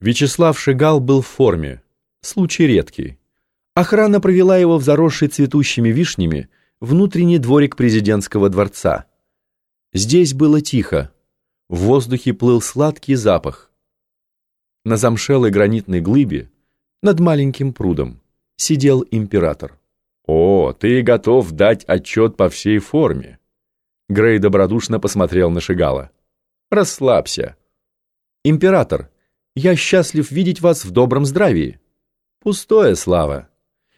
Вячеслав Шигал был в форме. Случай редкий. Охрана провела его в заросший цветущими вишнями внутренний дворик президентского дворца. Здесь было тихо. В воздухе плыл сладкий запах. На замшелой гранитной глыбе, над маленьким прудом, сидел император. «О, ты готов дать отчет по всей форме!» Грей добродушно посмотрел на Шигала. «Расслабься!» «Император, я счастлив видеть вас в добром здравии!» «Пустое, Слава!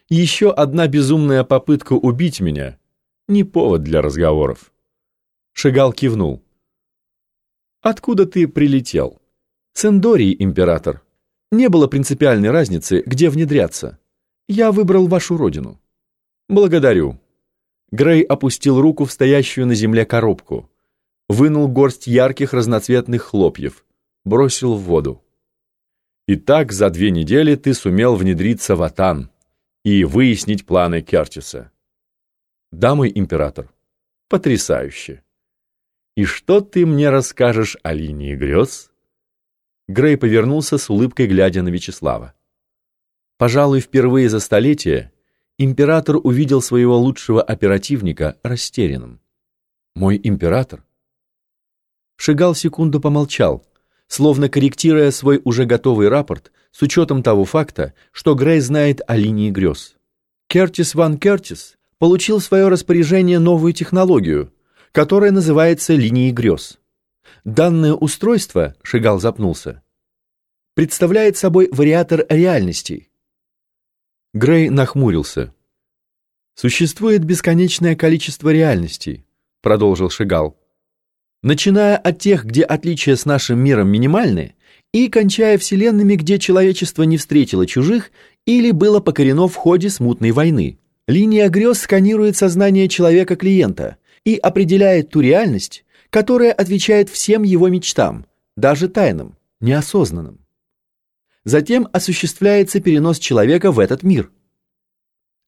Еще одна безумная попытка убить меня — не повод для разговоров!» Шигал кивнул. «Откуда ты прилетел?» «С Эндории, император. Не было принципиальной разницы, где внедряться. Я выбрал вашу родину». «Благодарю». Грей опустил руку в стоящую на земле коробку, вынул горсть ярких разноцветных хлопьев, бросил в воду. «Итак, за две недели ты сумел внедриться в Атан и выяснить планы Кертиса». «Да, мой император». «Потрясающе». «И что ты мне расскажешь о линии грез?» Грей повернулся с улыбкой, глядя на Вячеслава. Пожалуй, впервые за столетие император увидел своего лучшего оперативника растерянным. «Мой император?» Шигал секунду помолчал, словно корректируя свой уже готовый рапорт с учетом того факта, что Грей знает о линии грез. Кертис Ван Кертис получил в свое распоряжение новую технологию, которая называется линией грез. Данное устройство, Шигал запнулся, представляет собой вариатор реальностей, Грей нахмурился. «Существует бесконечное количество реальностей», — продолжил Шигал. «Начиная от тех, где отличия с нашим миром минимальны, и кончая вселенными, где человечество не встретило чужих или было покорено в ходе смутной войны. Линия грез сканирует сознание человека-клиента и определяет ту реальность, которая отвечает всем его мечтам, даже тайным, неосознанным. Затем осуществляется перенос человека в этот мир.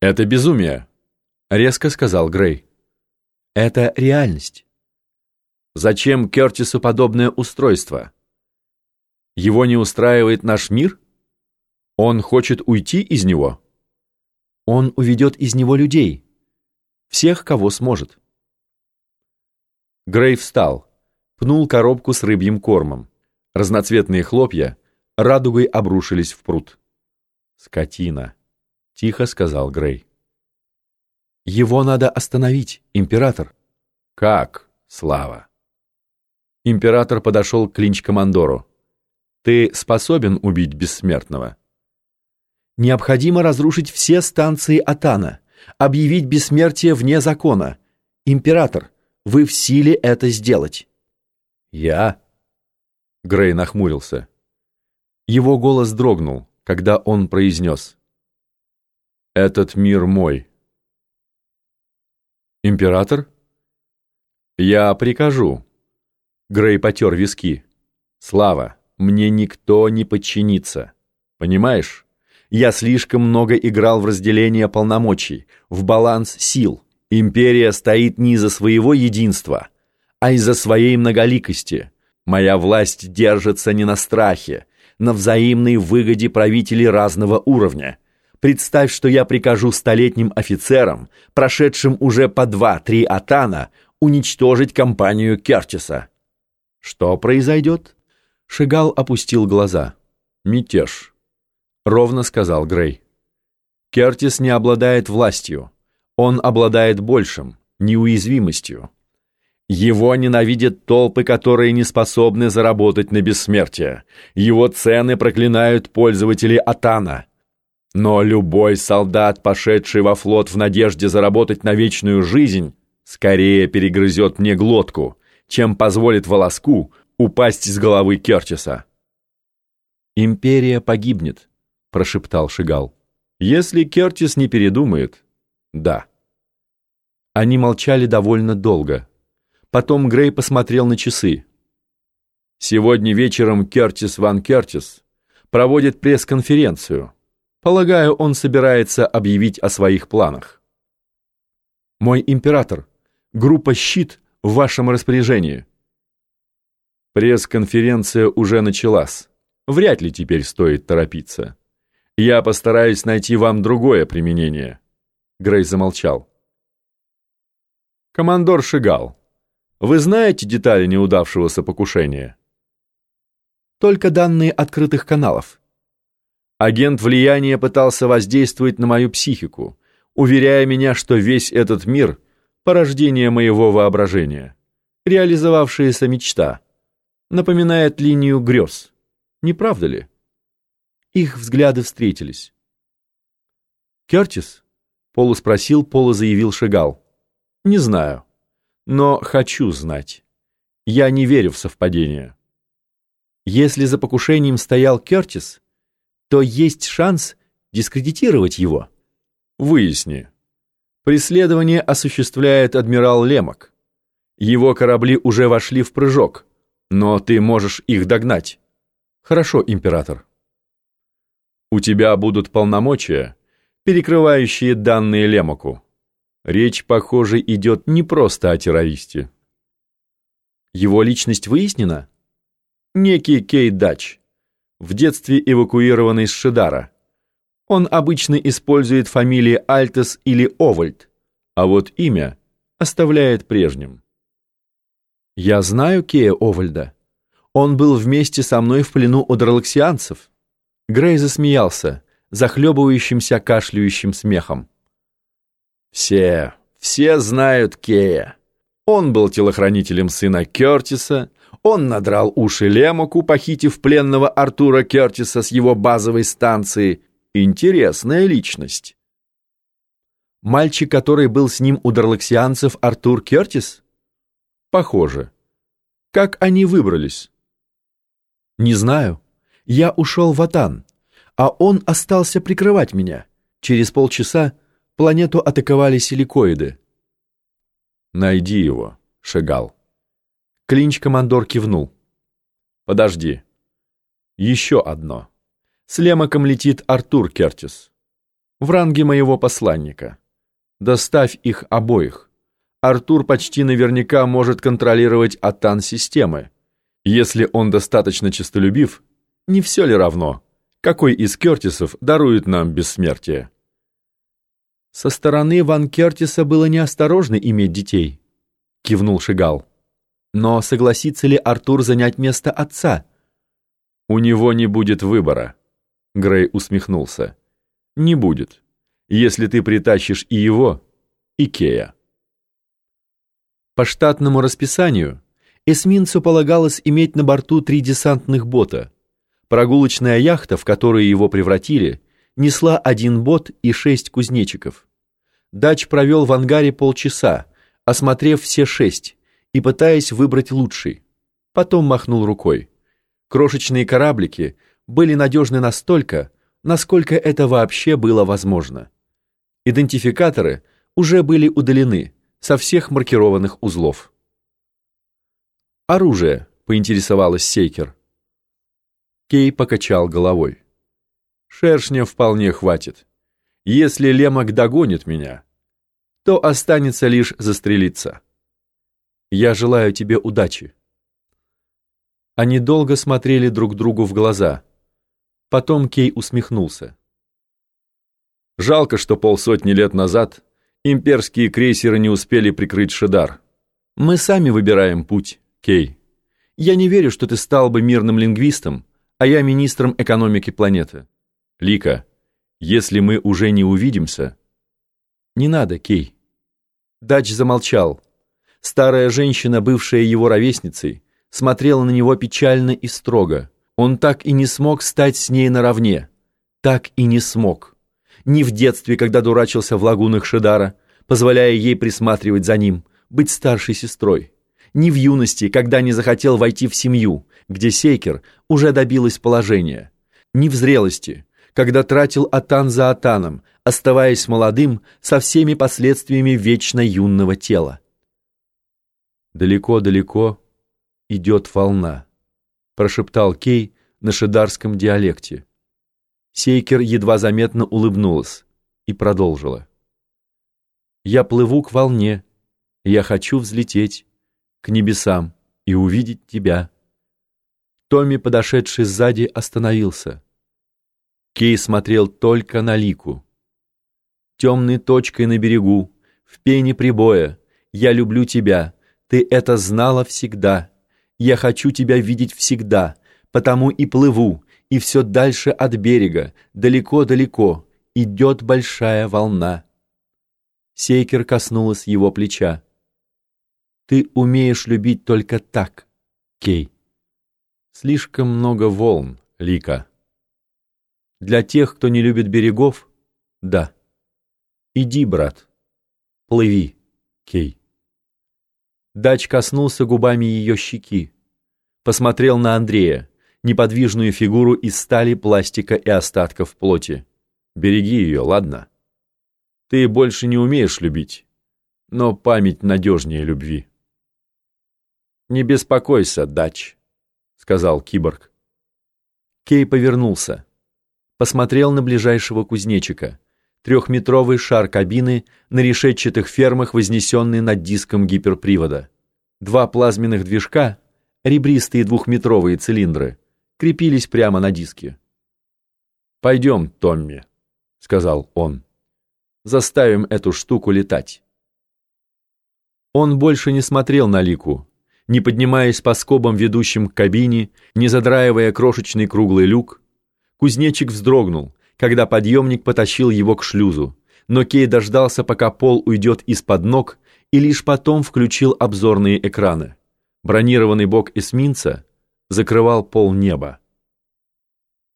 «Это безумие», — резко сказал Грей. «Это реальность». «Зачем Кертису подобное устройство? Его не устраивает наш мир? Он хочет уйти из него?» «Он уведет из него людей, всех, кого сможет». Грей встал, пнул коробку с рыбьим кормом. Разноцветные хлопья радугой обрушились в пруд. «Скотина», — тихо сказал Грей. «Его надо остановить, император». «Как, Слава?» Император подошел к Клинч-командору. «Ты способен убить бессмертного?» «Необходимо разрушить все станции Атана, объявить бессмертие вне закона. Император, вы в силе это сделать». «Я?» Грей нахмурился. Его голос дрогнул, когда он произнес «Этот мир мой». «Император?» «Я прикажу». Грей потер виски. «Слава, мне никто не подчинится. Понимаешь? Я слишком много играл в разделение полномочий, в баланс сил. Империя стоит не из-за своего единства, а из-за своей многоликости. Моя власть держится не на страхе, на взаимной выгоде правителей разного уровня. Представь, что я прикажу столетним офицерам, прошедшим уже по два-три атана, уничтожить компанию Кертиса. Что произойдет? Шигал опустил глаза. Мятеж. Ровно сказал Грей. Кертис не обладает властью. Он обладает большим, неуязвимостью. Его ненавидят толпы, которые не способны заработать на бессмертие. Его цены проклинают пользователи Атана. Но любой солдат, пошедший во флот в надежде заработать на вечную жизнь, скорее перегрызет мне глотку, чем позволит волоску упасть с головы Керчеса. «Империя погибнет», — прошептал Шигал. «Если Кертис не передумает, да». Они молчали довольно долго. Потом Грей посмотрел на часы. Сегодня вечером Кертис Ван Кертис проводит пресс-конференцию. Полагаю, он собирается объявить о своих планах. Мой император, группа «Щит» в вашем распоряжении. Пресс-конференция уже началась, вряд ли теперь стоит торопиться. Я постараюсь найти вам другое применение. Грей замолчал. Командор Шигал, вы знаете детали неудавшегося покушения? Только данные открытых каналов. Агент влияния пытался воздействовать на мою психику, уверяя меня, что весь этот мир — порождение моего воображения, реализовавшаяся мечта, напоминает линию грез. Не правда ли? Их взгляды встретились. «Кертис?» — полуспросил, полузаявил Шагал. «Не знаю, но хочу знать. Я не верю в совпадение». Если за покушением стоял Кертис, то есть шанс дискредитировать его. Выясни. Преследование осуществляет адмирал Лемок. Его корабли уже вошли в прыжок, но ты можешь их догнать. Хорошо, император. У тебя будут полномочия, перекрывающие данные Лемоку. Речь, похоже, идет не просто о террористе. Его личность выяснена? Некий Кей Дач, в детстве эвакуированный из Шидара. Он обычно использует фамилии Альтес или Овальд, а вот имя оставляет прежним. Я знаю Кея Овальда. Он был вместе со мной в плену у дралаксианцев. Грей засмеялся, захлебывающимся кашляющим смехом. Все, все знают Кея. Он был телохранителем сына Кертиса, он надрал уши Лемоку, похитив пленного Артура Кертиса с его базовой станции. Интересная личность. Мальчик, который был с ним у дарлаксианцев, Артур Кертис? Похоже. Как они выбрались? Не знаю. Я ушел в Атан, а он остался прикрывать меня. Через полчаса планету атаковали силикоиды. Найди его, Шагал. Клинч-командор кивнул. «Подожди. Еще одно. С Лемаком летит Артур Кертис. В ранге моего посланника. Доставь их обоих. Артур почти наверняка может контролировать атан-системы. Если он достаточно честолюбив, не все ли равно, какой из Кертисов дарует нам бессмертие?» «Со стороны Ван Кертиса было неосторожно иметь детей», — кивнул Шигал. Но согласится ли Артур занять место отца? У него не будет выбора. Грей усмехнулся. Не будет, если ты притащишь и его, и Кея. По штатному расписанию эсминцу полагалось иметь на борту три десантных бота. Прогулочная яхта, в которую его превратили, несла один бот и шесть кузнечиков. Дач провел в ангаре полчаса, осмотрев все шесть, и пытаясь выбрать лучший. Потом махнул рукой. Крошечные кораблики были надежны настолько, насколько это вообще было возможно. Идентификаторы уже были удалены со всех маркированных узлов. «Оружие», — поинтересовалась Сейкер. Кей покачал головой. «Шершня вполне хватит. Если Лемок догонит меня, то останется лишь застрелиться». Я желаю тебе удачи. Они долго смотрели друг другу в глаза. Потом Кей усмехнулся. Жалко, что полсотни лет назад имперские крейсеры не успели прикрыть Шидар. Мы сами выбираем путь, Кей. Я не верю, что ты стал бы мирным лингвистом, а я министром экономики планеты. Лика, если мы уже не увидимся... Не надо, Кей. Дач замолчал. Старая женщина, бывшая его ровесницей, смотрела на него печально и строго. Он так и не смог стать с ней наравне. Так и не смог. Ни в детстве, когда дурачился в лагунах Шидара, позволяя ей присматривать за ним, быть старшей сестрой. Ни в юности, когда не захотел войти в семью, где Сейкер уже добилась положения. Ни в зрелости, когда тратил атан за атаном, оставаясь молодым со всеми последствиями вечно юного тела. «Далеко-далеко идет волна», — прошептал Кей на шидарском диалекте. Сейкер едва заметно улыбнулась и продолжила. «Я плыву к волне, я хочу взлететь к небесам и увидеть тебя. Томми, подошедший сзади, остановился. Кей смотрел только на Лику. Темной точкой на берегу, в пене прибоя, я люблю тебя, ты это знала всегда. Я хочу тебя видеть всегда, потому и плыву, и все дальше от берега, далеко-далеко, идет большая волна. Сейкер коснулась его плеча. Ты умеешь любить только так, Кей. Слишком много волн, Лика. Для тех, кто не любит берегов, да. Иди, брат, плыви, Кей. Дач коснулся губами ее щеки. Посмотрел на Андрея, неподвижную фигуру из стали, пластика и остатков плоти. Береги ее, ладно? Ты больше не умеешь любить, но память надежнее любви. Не беспокойся, Дач сказал киборг. Кей повернулся, посмотрел на ближайшего кузнечика. Трехметровый шар кабины на решетчатых фермах, вознесенный над диском гиперпривода. Два плазменных движка, ребристые двухметровые цилиндры, крепились прямо на диске. «Пойдем, Томми», — сказал он. «Заставим эту штуку летать». Он больше не смотрел на Лику, не поднимаясь по скобам, ведущим к кабине, не задраивая крошечный круглый люк. Кузнечик вздрогнул, когда подъемник потащил его к шлюзу, но Кей дождался, пока пол уйдет из-под ног, и лишь потом включил обзорные экраны. Бронированный бок эсминца закрывал пол неба.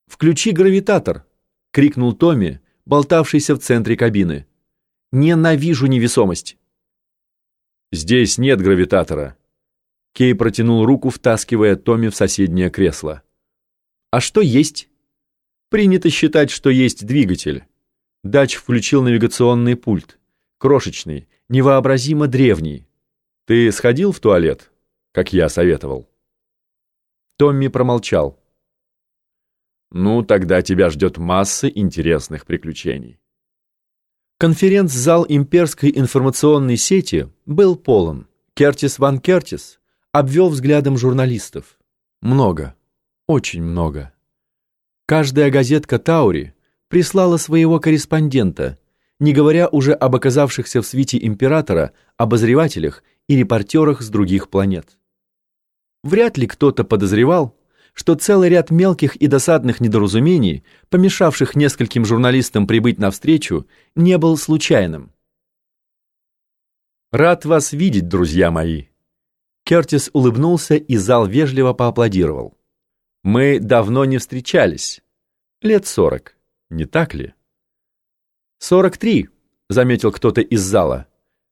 «Включи гравитатор!» — крикнул Томми, болтавшийся в центре кабины. «Ненавижу невесомость!» «Здесь нет гравитатора», Кей протянул руку, втаскивая Томми в соседнее кресло. «А что есть?» «Принято считать, что есть двигатель». Дач включил навигационный пульт. Крошечный, невообразимо древний. «Ты сходил в туалет, как я советовал?» Томми промолчал. «Ну, тогда тебя ждет масса интересных приключений». Конференц-зал имперской информационной сети был полон. Кертис Ван Кертис обвел взглядом журналистов. Много, очень много. Каждая газетка Таури прислала своего корреспондента, не говоря уже об оказавшихся в свите императора обозревателях и репортерах с других планет. Вряд ли кто-то подозревал, что целый ряд мелких и досадных недоразумений, помешавших нескольким журналистам прибыть на встречу, не был случайным. «Рад вас видеть, друзья мои», Кертис улыбнулся, и зал вежливо поаплодировал. «Мы давно не встречались. Лет сорок, не так ли?» «Сорок три», — заметил кто-то из зала.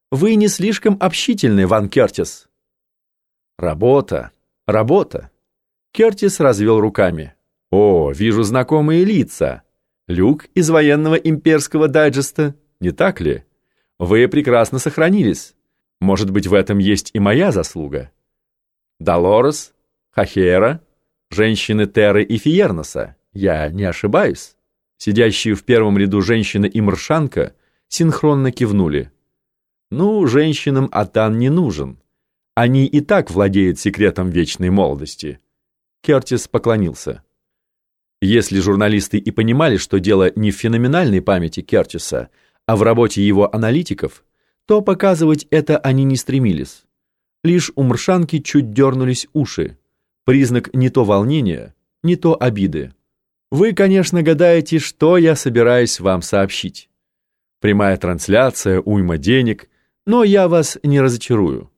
«Вы не слишком общительны, Ван Кертис». «Работа, работа». Кертис развел руками. «О, вижу знакомые лица. Люк из военного имперского дайджеста, не так ли? Вы прекрасно сохранились. Может быть, в этом есть и моя заслуга. Долорес, Хахера, женщины Терры и Фиерноса, я не ошибаюсь. Сидящие в первом ряду женщина и маршанка синхронно кивнули. Ну, женщинам Атан не нужен. Они и так владеют секретом вечной молодости. Кертис поклонился. Если журналисты и понимали, что дело не в феноменальной памяти Кертиса, а в работе его аналитиков, то показывать это они не стремились. Лишь у Мршанки чуть дернулись уши. Признак не то волнения, не то обиды. Вы, конечно, гадаете, что я собираюсь вам сообщить. Прямая трансляция, уйма денег, но я вас не разочарую.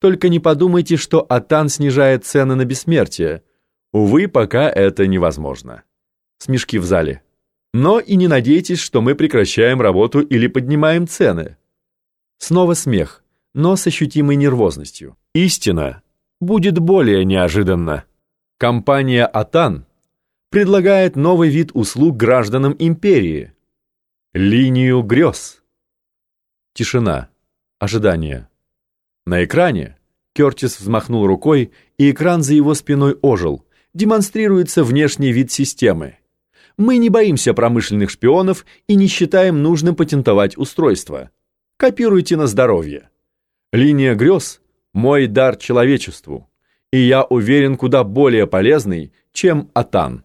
Только не подумайте, что Атан снижает цены на бессмертие. Увы, пока это невозможно. Смешки в зале. Но и не надейтесь, что мы прекращаем работу или поднимаем цены. Снова смех, но с ощутимой нервозностью. Истина будет более неожиданна. Компания «Атан» предлагает новый вид услуг гражданам империи. Линию грез. Тишина. Ожидание. На экране Кертис взмахнул рукой, и экран за его спиной ожил. Демонстрируется внешний вид системы. Мы не боимся промышленных шпионов и не считаем нужным патентовать устройство. Копируйте на здоровье. Линия грез – мой дар человечеству. И я уверен, куда более полезный, чем Атан.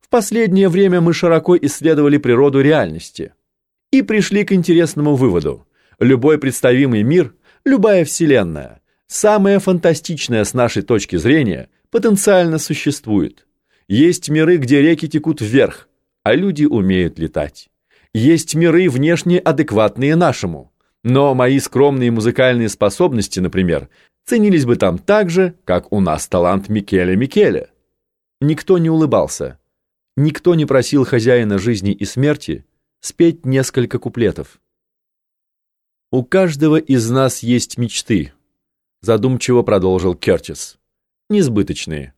В последнее время мы широко исследовали природу реальности и пришли к интересному выводу. Любой представимый мир, любая вселенная, самое фантастичное с нашей точки зрения, потенциально существует. Есть миры, где реки текут вверх, а люди умеют летать. Есть миры, внешне адекватные нашему. Но мои скромные музыкальные способности, например, ценились бы там так же, как у нас талант Микеля Микеля. Никто не улыбался. Никто не просил хозяина жизни и смерти спеть несколько куплетов. «У каждого из нас есть мечты», задумчиво продолжил Кертис. «Несбыточные.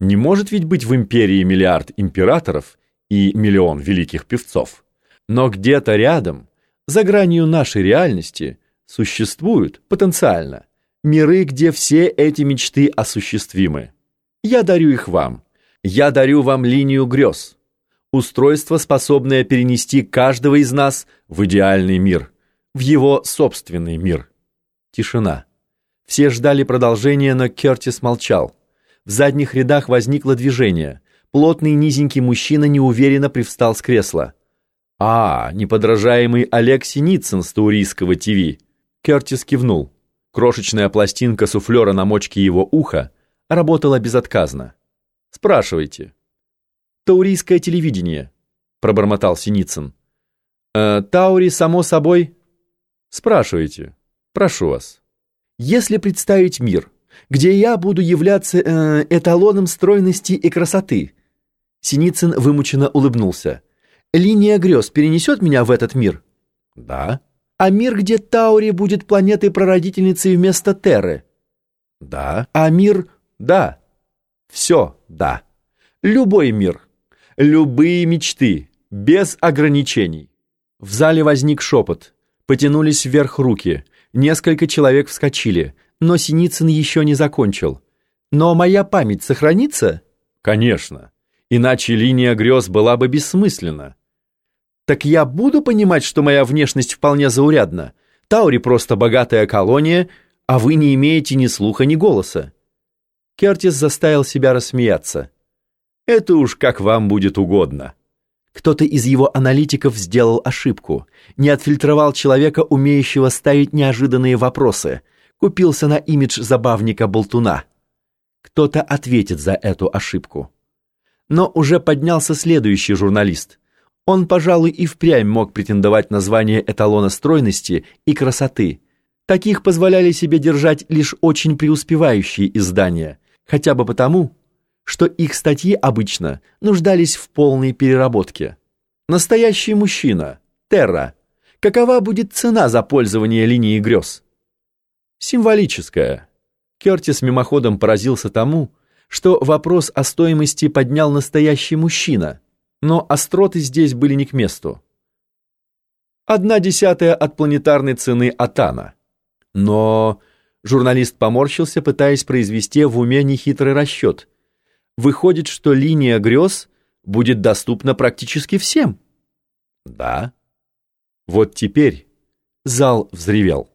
Не может ведь быть в империи миллиард императоров и миллион великих певцов. Но где-то рядом, за гранью нашей реальности, существуют потенциально миры, где все эти мечты осуществимы. Я дарю их вам. Я дарю вам линию грез. Устройство, способное перенести каждого из нас в идеальный мир, в его собственный мир. Тишина. Все ждали продолжения, но Кертис молчал. В задних рядах возникло движение. Плотный низенький мужчина неуверенно привстал с кресла. «А, неподражаемый Олег Синицын с Таурийского ТВ». Кертис кивнул. Крошечная пластинка суфлера на мочке его уха работала безотказно. «Спрашивайте». «Таурийское телевидение», — пробормотал Синицын. «Э, «Таури, само собой...» «Спрашивайте. Прошу вас». «Если представить мир, где я буду являться э, эталоном стройности и красоты. Синицын вымученно улыбнулся. Линия грез перенесет меня в этот мир? Да. А мир, где Таури будет планетой-прародительницей вместо Терры? Да. А мир? Да. Все, да. Любой мир. Любые мечты. Без ограничений. В зале возник шепот. Потянулись вверх руки. Несколько человек вскочили но Синицын еще не закончил. «Но моя память сохранится?» «Конечно. Иначе линия грез была бы бессмысленна». «Так я буду понимать, что моя внешность вполне заурядна. Таури просто богатая колония, а вы не имеете ни слуха, ни голоса». Кертис заставил себя рассмеяться. «Это уж как вам будет угодно». Кто-то из его аналитиков сделал ошибку, не отфильтровал человека, умеющего ставить неожиданные вопросы – купился на имидж забавника-болтуна. Кто-то ответит за эту ошибку. Но уже поднялся следующий журналист. Он, пожалуй, и впрямь мог претендовать на звание эталона стройности и красоты. Таких позволяли себе держать лишь очень преуспевающие издания, хотя бы потому, что их статьи обычно нуждались в полной переработке. Настоящий мужчина, Терра. Какова будет цена за пользование линией грез? символическое. Кертис мимоходом поразился тому, что вопрос о стоимости поднял настоящий мужчина, но остроты здесь были не к месту. Одна десятая от планетарной цены Атана. Но журналист поморщился, пытаясь произвести в уме нехитрый расчет. Выходит, что линия грез будет доступна практически всем. Да. Вот теперь зал взревел.